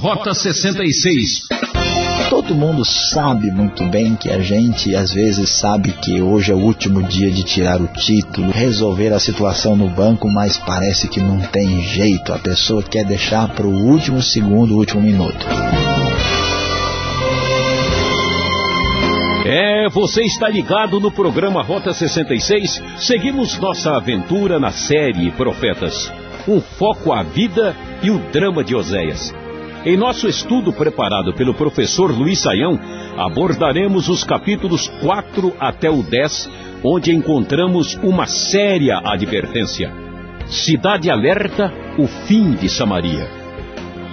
Rota 66. Todo mundo sabe muito bem que a gente às vezes sabe que hoje é o último dia de tirar o título, resolver a situação no banco, mas parece que não tem jeito. A pessoa quer deixar para o último segundo, último minuto. É, você está ligado no programa Rota 66. Seguimos nossa aventura na série Profetas. Um foco à vida e o drama de Oséias. Em nosso estudo preparado pelo professor Luiz Saião, abordaremos os capítulos 4 até o 10, onde encontramos uma séria advertência. Cidade alerta, o fim de Samaria.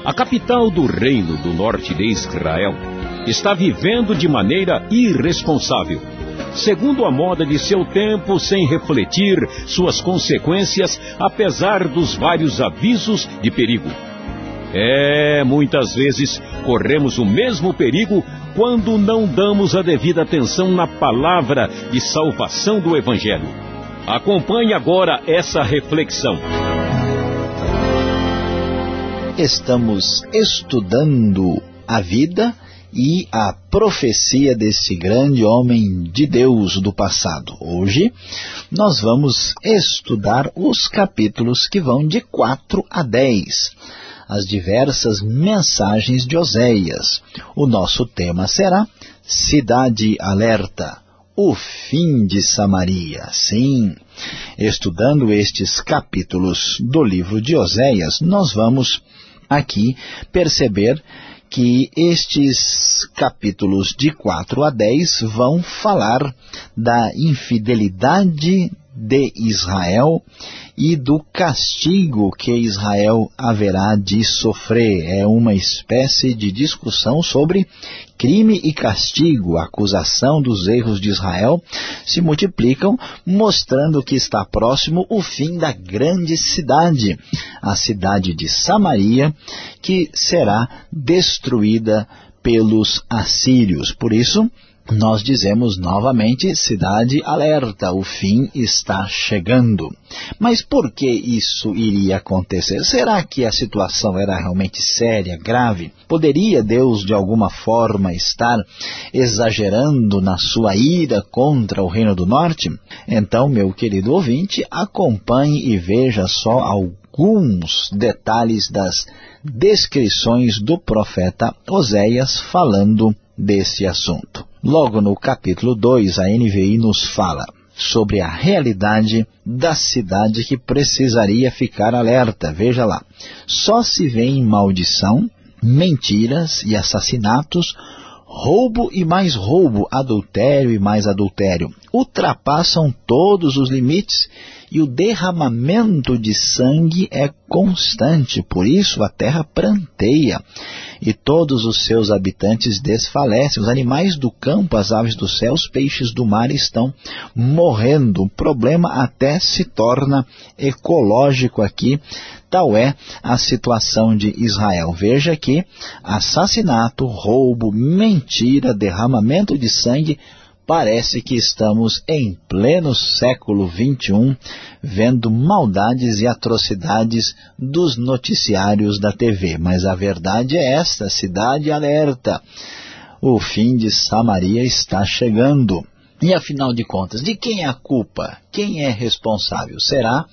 A capital do reino do norte de Israel está vivendo de maneira irresponsável, segundo a moda de seu tempo, sem refletir suas consequências, apesar dos vários avisos de perigo. É, muitas vezes corremos o mesmo perigo quando não damos a devida atenção na palavra de salvação do Evangelho. Acompanhe agora essa reflexão. Estamos estudando a vida e a profecia desse grande homem de Deus do passado. Hoje nós vamos estudar os capítulos que vão de 4 a 10 as diversas mensagens de Oséias. O nosso tema será Cidade Alerta, o fim de Samaria. Sim, estudando estes capítulos do livro de Oséias, nós vamos aqui perceber que estes capítulos de 4 a 10 vão falar da infidelidade de Israel e do castigo que Israel haverá de sofrer. É uma espécie de discussão sobre crime e castigo. A acusação dos erros de Israel se multiplicam, mostrando que está próximo o fim da grande cidade, a cidade de Samaria, que será destruída pelos assírios. Por isso, nós dizemos novamente, cidade alerta, o fim está chegando. Mas por que isso iria acontecer? Será que a situação era realmente séria, grave? Poderia Deus de alguma forma estar exagerando na sua ira contra o Reino do Norte? Então, meu querido ouvinte, acompanhe e veja só alguns detalhes das descrições do profeta Oséias falando desse assunto. Logo no capítulo 2, a NVI nos fala sobre a realidade da cidade que precisaria ficar alerta. Veja lá, só se vê em maldição, mentiras e assassinatos, roubo e mais roubo, adultério e mais adultério. Ultrapassam todos os limites e o derramamento de sangue é constante, por isso a terra pranteia e todos os seus habitantes desfalecem. Os animais do campo, as aves do céu, os peixes do mar estão morrendo. O problema até se torna ecológico aqui, tal é a situação de Israel. Veja que assassinato, roubo, mentira, derramamento de sangue parece que estamos em pleno século XXI vendo maldades e atrocidades dos noticiários da TV. Mas a verdade é esta, cidade alerta. O fim de Samaria está chegando. E afinal de contas, de quem é a culpa? Quem é responsável? Será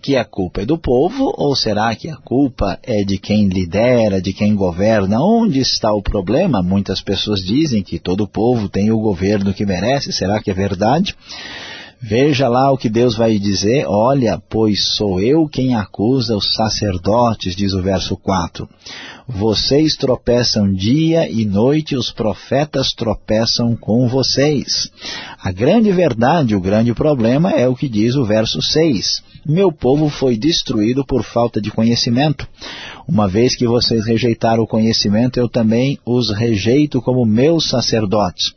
que a culpa é do povo ou será que a culpa é de quem lidera, de quem governa? Onde está o problema? Muitas pessoas dizem que todo povo tem o governo que merece. Será que é verdade? Veja lá o que Deus vai dizer, olha, pois sou eu quem acusa os sacerdotes, diz o verso 4. Vocês tropeçam dia e noite, os profetas tropeçam com vocês. A grande verdade, o grande problema é o que diz o verso 6. Meu povo foi destruído por falta de conhecimento. Uma vez que vocês rejeitaram o conhecimento, eu também os rejeito como meus sacerdotes.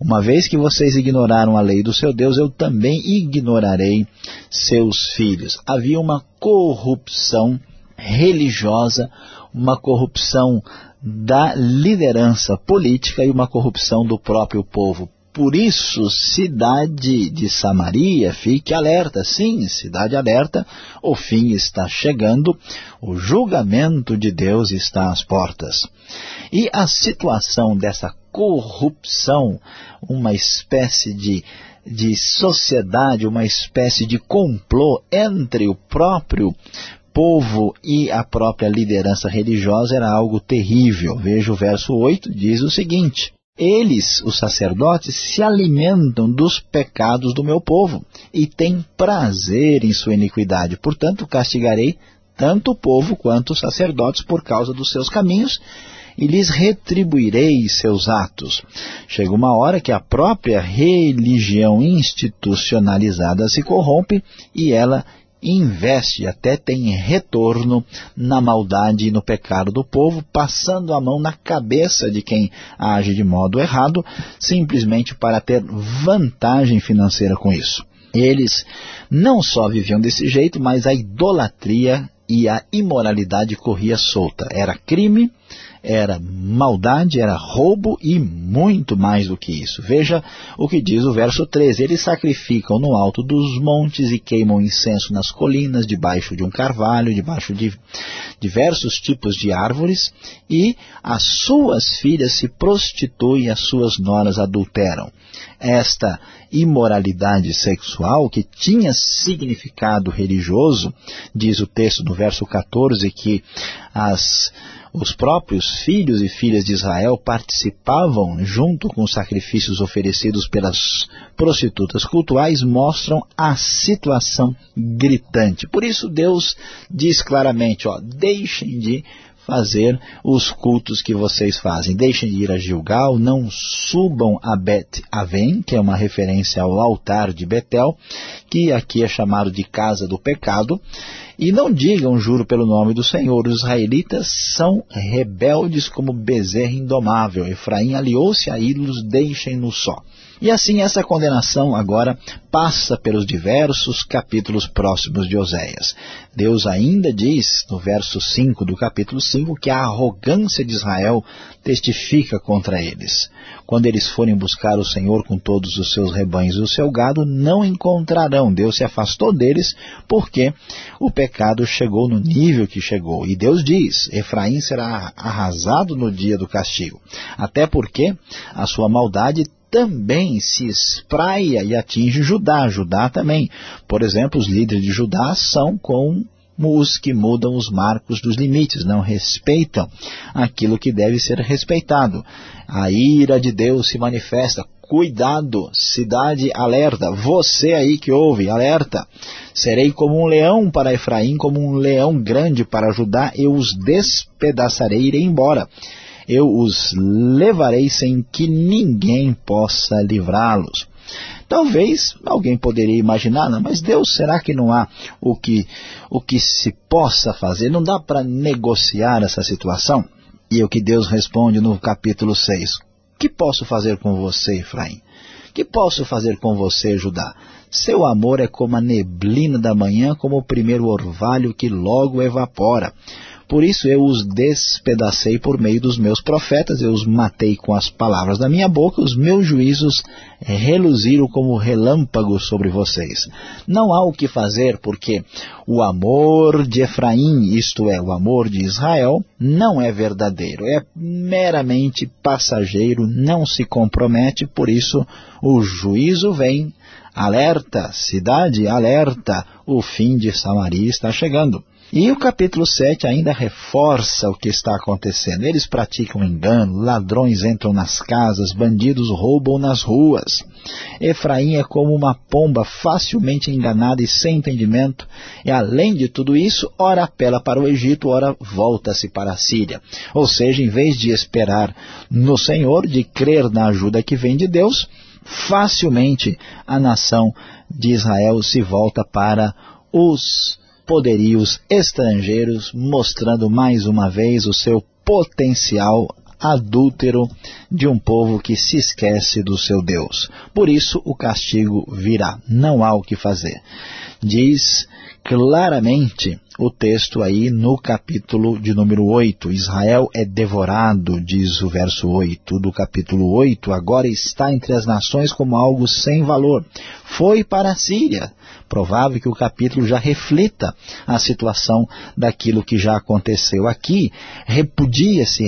Uma vez que vocês ignoraram a lei do seu Deus, eu também ignorarei seus filhos. Havia uma corrupção religiosa, uma corrupção da liderança política e uma corrupção do próprio povo. Por isso, cidade de Samaria, fique alerta. Sim, cidade alerta, o fim está chegando, o julgamento de Deus está às portas. E a situação dessa corrupção, uma espécie de, de sociedade, uma espécie de complô entre o próprio povo e a própria liderança religiosa era algo terrível. Veja o verso 8, diz o seguinte, eles, os sacerdotes, se alimentam dos pecados do meu povo e têm prazer em sua iniquidade. Portanto, castigarei tanto o povo quanto os sacerdotes por causa dos seus caminhos e lhes retribuirei seus atos. Chega uma hora que a própria religião institucionalizada se corrompe e ela investe, até tem retorno na maldade e no pecado do povo, passando a mão na cabeça de quem age de modo errado, simplesmente para ter vantagem financeira com isso. Eles não só viviam desse jeito, mas a idolatria e a imoralidade corria solta. Era crime, era maldade, era roubo e muito mais do que isso. Veja o que diz o verso 13. Eles sacrificam no alto dos montes e queimam incenso nas colinas, debaixo de um carvalho, debaixo de diversos tipos de árvores, e as suas filhas se prostituem, as suas noras adulteram. Esta imoralidade sexual, que tinha significado religioso, diz o texto no verso 14, que as os próprios filhos e filhas de Israel participavam junto com os sacrifícios oferecidos pelas prostitutas cultuais mostram a situação gritante. Por isso Deus diz claramente, ó, deixem de fazer os cultos que vocês fazem. Deixem de ir a Gilgal, não subam a Bet Aven, que é uma referência ao altar de Betel, que aqui é chamado de casa do pecado, e não digam, juro pelo nome do Senhor, os israelitas são rebeldes como bezerro indomável. Efraim aliou-se a ídolos, deixem-no só. E assim essa condenação agora passa pelos diversos capítulos próximos de Oséias. Deus ainda diz, no verso 5 do capítulo 5, que a arrogância de Israel testifica contra eles. Quando eles forem buscar o Senhor com todos os seus rebanhos e o seu gado, não encontrarão. Deus se afastou deles porque o pecado chegou no nível que chegou. E Deus diz, Efraim será arrasado no dia do castigo. Até porque a sua maldade também se espraia e atinge Judá. Judá também. Por exemplo, os líderes de Judá são com os que mudam os marcos dos limites, não respeitam aquilo que deve ser respeitado. A ira de Deus se manifesta. Cuidado, cidade alerta, você aí que ouve, alerta. Serei como um leão para Efraim, como um leão grande para Judá, eu os despedaçarei e irei embora eu os levarei sem que ninguém possa livrá-los. Talvez alguém poderia imaginar, não, mas Deus, será que não há o que, o que se possa fazer? Não dá para negociar essa situação? E é o que Deus responde no capítulo 6. que posso fazer com você, Efraim? que posso fazer com você, Judá? Seu amor é como a neblina da manhã, como o primeiro orvalho que logo evapora. Por isso eu os despedacei por meio dos meus profetas, eu os matei com as palavras da minha boca, os meus juízos reluziram como relâmpagos sobre vocês. Não há o que fazer, porque o amor de Efraim, isto é, o amor de Israel, não é verdadeiro, é meramente passageiro, não se compromete, por isso o juízo vem, alerta, cidade, alerta, o fim de Samaria está chegando. E o capítulo 7 ainda reforça o que está acontecendo. Eles praticam engano, ladrões entram nas casas, bandidos roubam nas ruas. Efraim é como uma pomba facilmente enganada e sem entendimento. E além de tudo isso, ora apela para o Egito, ora volta-se para a Síria. Ou seja, em vez de esperar no Senhor, de crer na ajuda que vem de Deus, facilmente a nação de Israel se volta para os poderios estrangeiros, mostrando mais uma vez o seu potencial adúltero de um povo que se esquece do seu Deus. Por isso o castigo virá, não há o que fazer. Diz claramente o texto aí no capítulo de número 8. Israel é devorado, diz o verso 8 do capítulo 8, agora está entre as nações como algo sem valor. Foi para a Síria. Provável que o capítulo já reflita a situação daquilo que já aconteceu aqui. Repudia-se,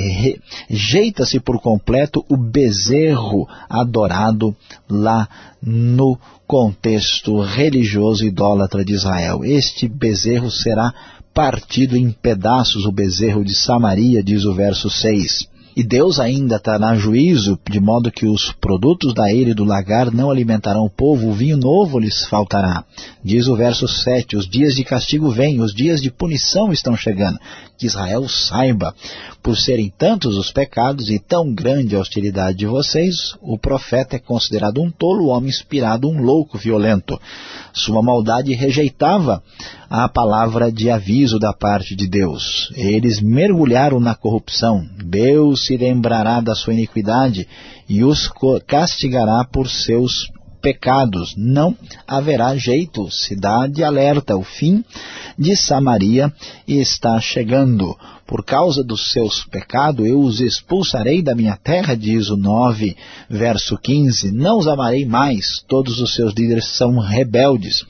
rejeita-se por completo o bezerro adorado lá no contexto religioso idólatra de Israel. Este bezerro será partido em pedaços, o bezerro de Samaria, diz o verso 6. E Deus ainda trará juízo, de modo que os produtos da ilha e do lagar não alimentarão o povo, o vinho novo lhes faltará. Diz o verso 7, os dias de castigo vêm, os dias de punição estão chegando. Que Israel saiba, por serem tantos os pecados e tão grande a hostilidade de vocês, o profeta é considerado um tolo, homem inspirado, um louco violento. Sua maldade rejeitava a palavra de aviso da parte de Deus. Eles mergulharam na corrupção. Deus se lembrará da sua iniquidade e os castigará por seus pecados. Não haverá jeito. Cidade alerta. O fim de Samaria está chegando. Por causa dos seus pecados, eu os expulsarei da minha terra, diz o 9, verso 15. Não os amarei mais. Todos os seus líderes são rebeldes.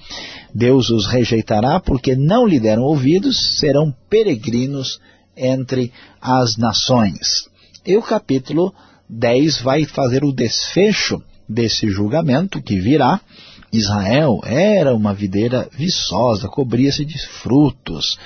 Deus os rejeitará porque não lhe deram ouvidos, serão peregrinos entre as nações. E o capítulo 10 vai fazer o desfecho desse julgamento que virá, Israel era uma videira viçosa, cobria-se de frutos,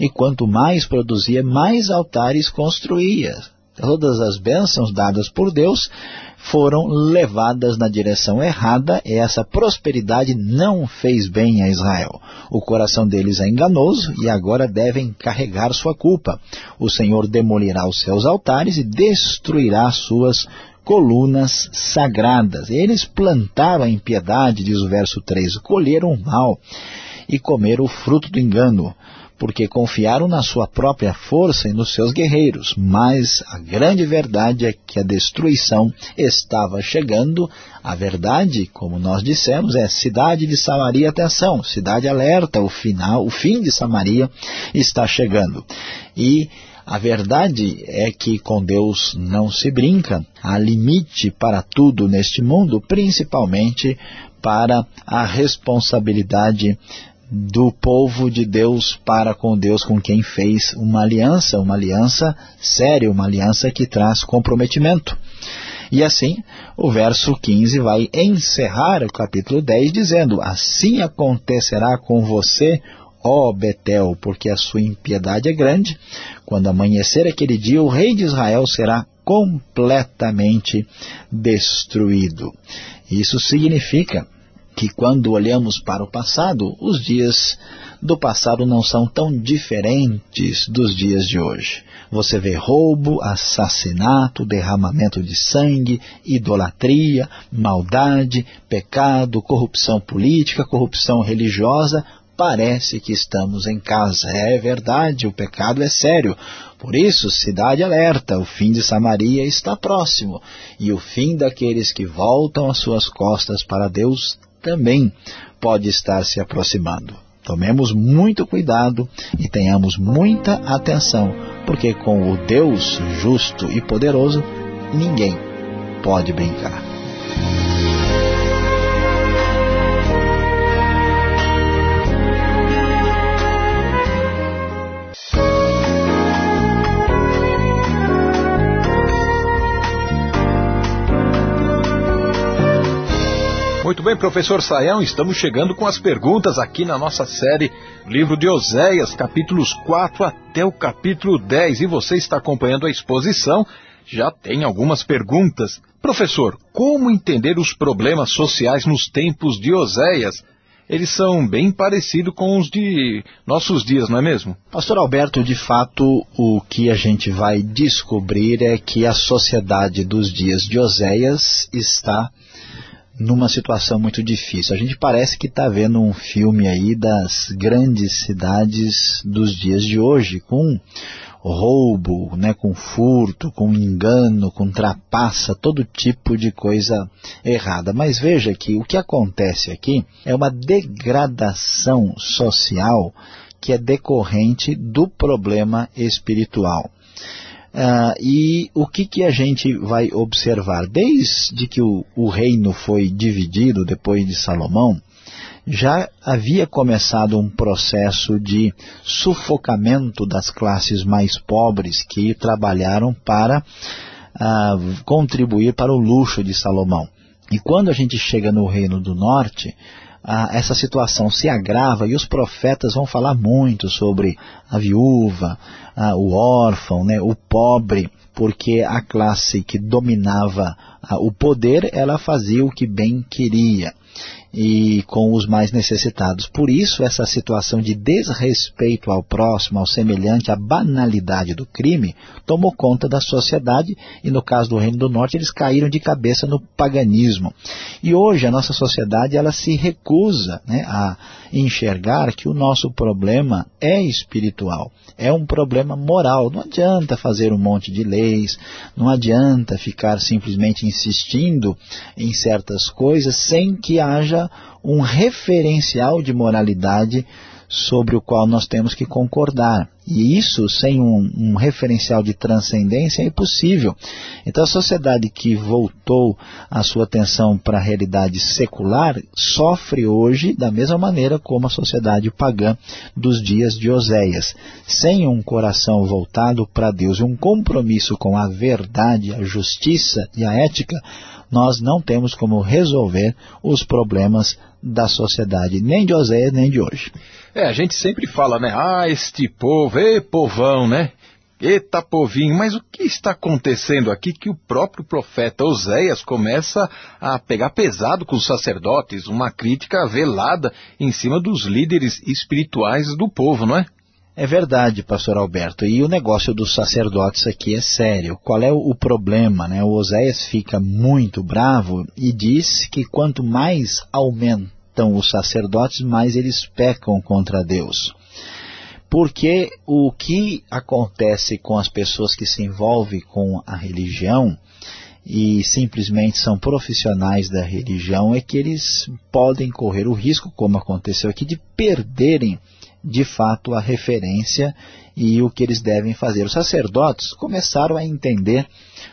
e quanto mais produzia, mais altares construía. Todas as bênçãos dadas por Deus foram levadas na direção errada e essa prosperidade não fez bem a Israel. O coração deles é enganoso e agora devem carregar sua culpa. O Senhor demolirá os seus altares e destruirá suas colunas sagradas. Eles plantaram a impiedade, diz o verso 3, colheram o mal e comeram o fruto do engano, porque confiaram na sua própria força e nos seus guerreiros. Mas a grande verdade é que a destruição estava chegando. A verdade, como nós dissemos, é cidade de Samaria, atenção, cidade alerta, o final, o fim de Samaria está chegando. E a verdade é que com Deus não se brinca. Há limite para tudo neste mundo, principalmente para a responsabilidade do povo de Deus para com Deus, com quem fez uma aliança, uma aliança séria, uma aliança que traz comprometimento. E assim, o verso 15 vai encerrar o capítulo 10 dizendo, Assim acontecerá com você, ó Betel, porque a sua impiedade é grande. Quando amanhecer aquele dia, o rei de Israel será completamente destruído. Isso significa que quando olhamos para o passado, os dias do passado não são tão diferentes dos dias de hoje. Você vê roubo, assassinato, derramamento de sangue, idolatria, maldade, pecado, corrupção política, corrupção religiosa, parece que estamos em casa. É verdade, o pecado é sério. Por isso, cidade alerta, o fim de Samaria está próximo, e o fim daqueles que voltam as suas costas para Deus também pode estar se aproximando. Tomemos muito cuidado e tenhamos muita atenção, porque com o Deus justo e poderoso, ninguém pode brincar. Muito bem, professor Saião, estamos chegando com as perguntas aqui na nossa série Livro de Oséias, capítulos 4 até o capítulo 10. E você está acompanhando a exposição, já tem algumas perguntas. Professor, como entender os problemas sociais nos tempos de Oséias? Eles são bem parecidos com os de nossos dias, não é mesmo? Pastor Alberto, de fato, o que a gente vai descobrir é que a sociedade dos dias de Oséias está numa situação muito difícil. A gente parece que está vendo um filme aí das grandes cidades dos dias de hoje, com roubo, né, com furto, com engano, com trapaça, todo tipo de coisa errada. Mas veja que o que acontece aqui é uma degradação social que é decorrente do problema espiritual. Uh, e o que, que a gente vai observar? Desde que o, o reino foi dividido depois de Salomão, já havia começado um processo de sufocamento das classes mais pobres que trabalharam para uh, contribuir para o luxo de Salomão. E quando a gente chega no Reino do Norte, essa situação se agrava e os profetas vão falar muito sobre a viúva, o órfão, né, o pobre, porque a classe que dominava o poder, ela fazia o que bem queria e com os mais necessitados. Por isso, essa situação de desrespeito ao próximo, ao semelhante, a banalidade do crime, tomou conta da sociedade e, no caso do Reino do Norte, eles caíram de cabeça no paganismo. E hoje a nossa sociedade ela se recusa né, a enxergar que o nosso problema é espiritual, é um problema moral. Não adianta fazer um monte de leis, não adianta ficar simplesmente insistindo em certas coisas sem que haja um referencial de moralidade sobre o qual nós temos que concordar. E isso, sem um, um, referencial de transcendência, é impossível. Então a sociedade que voltou a sua atenção para a realidade secular sofre hoje da mesma maneira como a sociedade pagã dos dias de Oséias. Sem um coração voltado para Deus e um compromisso com a verdade, a justiça e a ética, nós não temos como resolver os problemas da sociedade, nem de Oséias, nem de hoje. É, a gente sempre fala, né? Ah, este povo, ê povão, né? Eita povinho, mas o que está acontecendo aqui que o próprio profeta Oséias começa a pegar pesado com os sacerdotes, uma crítica velada em cima dos líderes espirituais do povo, não é? É verdade, pastor Alberto. E o negócio dos sacerdotes aqui é sério. Qual é o problema? Né? O Oséias fica muito bravo e diz que quanto mais aumentam os sacerdotes, mais eles pecam contra Deus. Porque o que acontece com as pessoas que se envolvem com a religião e simplesmente são profissionais da religião é que eles podem correr o risco, como aconteceu aqui, de perderem de fato a referência e o que eles devem fazer. Os sacerdotes começaram a entender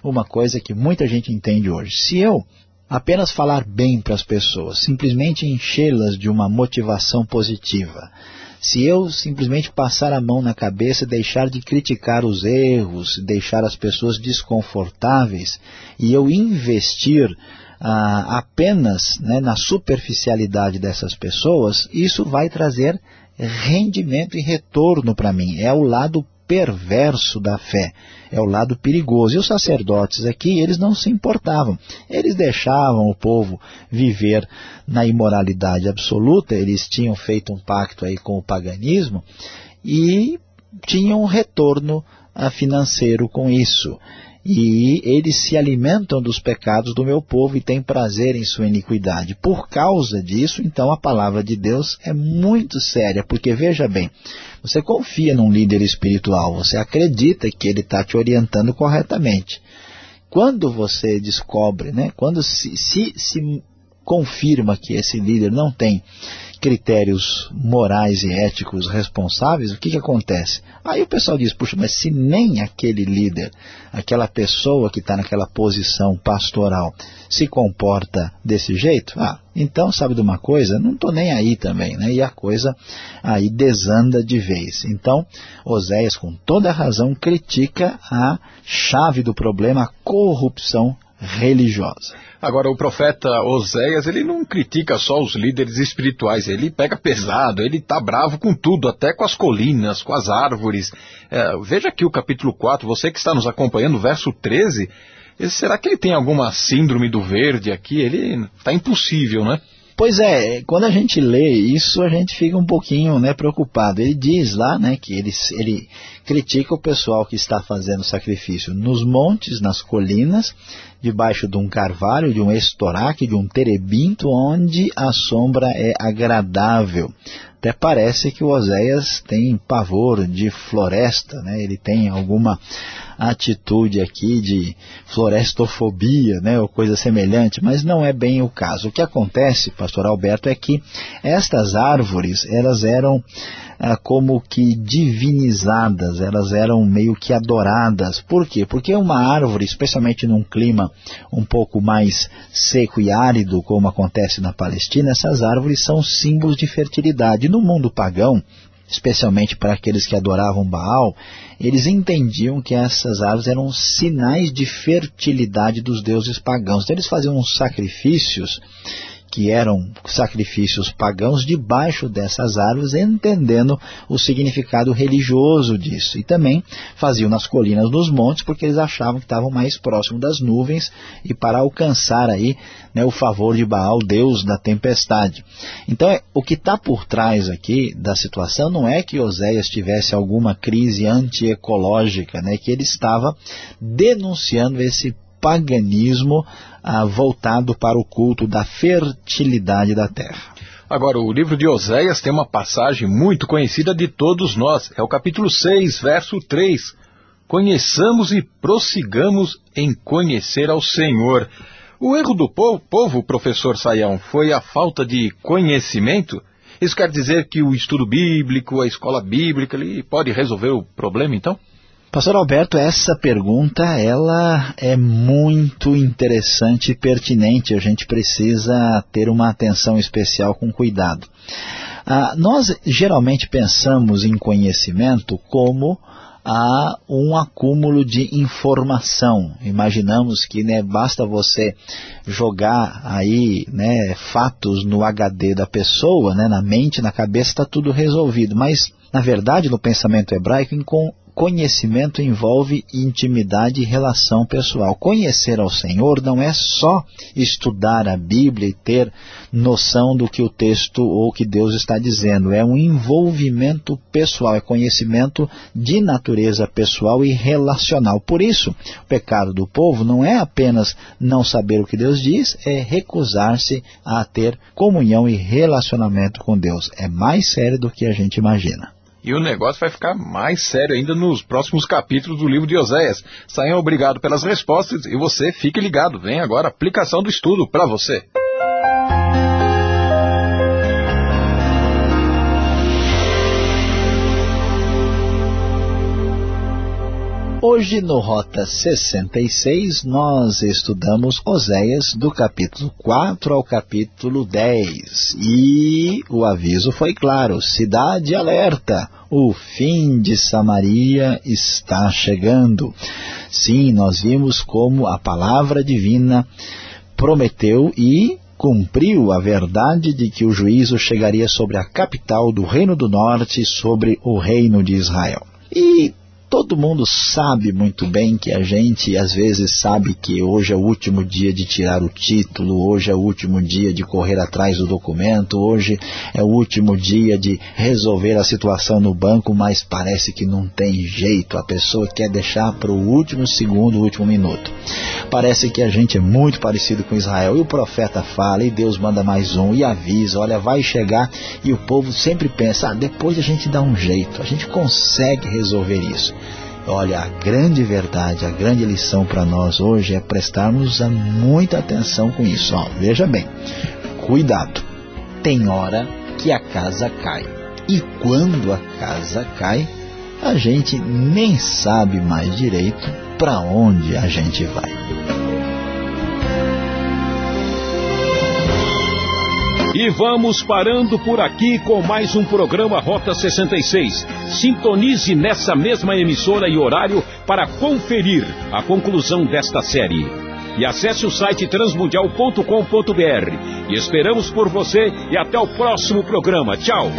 uma coisa que muita gente entende hoje. Se eu apenas falar bem para as pessoas, simplesmente enchê-las de uma motivação positiva, se eu simplesmente passar a mão na cabeça e deixar de criticar os erros, deixar as pessoas desconfortáveis, e eu investir ah, apenas né, na superficialidade dessas pessoas, isso vai trazer rendimento e retorno para mim. É o lado perverso da fé, é o lado perigoso. E os sacerdotes aqui, eles não se importavam. Eles deixavam o povo viver na imoralidade absoluta, eles tinham feito um pacto aí com o paganismo e tinham um retorno ah, financeiro com isso e eles se alimentam dos pecados do meu povo e têm prazer em sua iniquidade. Por causa disso, então, a palavra de Deus é muito séria, porque veja bem, você confia num líder espiritual, você acredita que ele está te orientando corretamente. Quando você descobre, né, quando se, se, se confirma que esse líder não tem critérios morais e éticos responsáveis, o que, que acontece? Aí o pessoal diz, puxa, mas se nem aquele líder, aquela pessoa que está naquela posição pastoral se comporta desse jeito, ah, então sabe de uma coisa? Não estou nem aí também, né? E a coisa aí desanda de vez. Então, Oséias, com toda a razão, critica a chave do problema, a corrupção religiosa. Agora, o profeta Oséias, ele não critica só os líderes espirituais, ele pega pesado, ele está bravo com tudo, até com as colinas, com as árvores. É, veja aqui o capítulo 4, você que está nos acompanhando, verso 13, será que ele tem alguma síndrome do verde aqui? Ele está impossível, né? Pois é, quando a gente lê isso, a gente fica um pouquinho né, preocupado. Ele diz lá né, que ele, ele critica o pessoal que está fazendo sacrifício nos montes, nas colinas, debaixo de um carvalho, de um estoraque, de um terebinto, onde a sombra é agradável Até parece que o Oséias tem pavor de floresta, né? ele tem alguma atitude aqui de florestofobia, né, ou coisa semelhante, mas não é bem o caso. O que acontece, pastor Alberto, é que estas árvores, elas eram ah, como que divinizadas, elas eram meio que adoradas. Por quê? Porque uma árvore, especialmente num clima um pouco mais seco e árido, como acontece na Palestina, essas árvores são símbolos de fertilidade. No mundo pagão, especialmente para aqueles que adoravam Baal, eles entendiam que essas árvores eram sinais de fertilidade dos deuses pagãos. Então eles faziam uns sacrifícios que eram sacrifícios pagãos debaixo dessas árvores, entendendo o significado religioso disso. E também faziam nas colinas dos montes, porque eles achavam que estavam mais próximos das nuvens e para alcançar aí né, o favor de Baal, Deus da tempestade. Então, é, o que está por trás aqui da situação não é que Oséias tivesse alguma crise antiecológica, né, que ele estava denunciando esse paganismo ah, voltado para o culto da fertilidade da terra. Agora, o livro de Oséias tem uma passagem muito conhecida de todos nós. É o capítulo 6, verso 3. Conheçamos e prossigamos em conhecer ao Senhor. O erro do povo, povo, professor Saião, foi a falta de conhecimento? Isso quer dizer que o estudo bíblico, a escola bíblica, ele pode resolver o problema, então? Pastor Alberto, essa pergunta ela é muito interessante e pertinente. A gente precisa ter uma atenção especial com cuidado. Ah, nós geralmente pensamos em conhecimento como ah, um acúmulo de informação. Imaginamos que né, basta você jogar aí né, fatos no HD da pessoa, né, na mente, na cabeça, está tudo resolvido. Mas, na verdade, no pensamento hebraico, conhecimento envolve intimidade e relação pessoal. Conhecer ao Senhor não é só estudar a Bíblia e ter noção do que o texto ou que Deus está dizendo. É um envolvimento pessoal, é conhecimento de natureza pessoal e relacional. Por isso, o pecado do povo não é apenas não saber o que Deus diz, é recusar-se a ter comunhão e relacionamento com Deus. É mais sério do que a gente imagina. E o negócio vai ficar mais sério ainda nos próximos capítulos do livro de Oséias. Saiam obrigado pelas respostas e você fique ligado. Vem agora a aplicação do estudo para você. Hoje no Rota 66 nós estudamos Oséias do capítulo 4 ao capítulo 10 e o aviso foi claro, cidade alerta, o fim de Samaria está chegando. Sim, nós vimos como a palavra divina prometeu e cumpriu a verdade de que o juízo chegaria sobre a capital do Reino do Norte, sobre o Reino de Israel. E Todo mundo sabe muito bem que a gente às vezes sabe que hoje é o último dia de tirar o título, hoje é o último dia de correr atrás do documento, hoje é o último dia de resolver a situação no banco, mas parece que não tem jeito, a pessoa quer deixar para o último segundo, o último minuto. Parece que a gente é muito parecido com Israel, e o profeta fala, e Deus manda mais um, e avisa, olha, vai chegar, e o povo sempre pensa, ah, depois a gente dá um jeito, a gente consegue resolver isso. Olha, a grande verdade, a grande lição para nós hoje é prestarmos muita atenção com isso. Ó, veja bem, cuidado, tem hora que a casa cai. E quando a casa cai, a gente nem sabe mais direito para onde a gente vai. E vamos parando por aqui com mais um programa Rota 66. Sintonize nessa mesma emissora e horário para conferir a conclusão desta série. E acesse o site transmundial.com.br. E esperamos por você e até o próximo programa. Tchau!